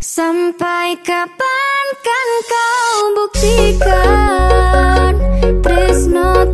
Sampai kapan kan kau buktikan Tresno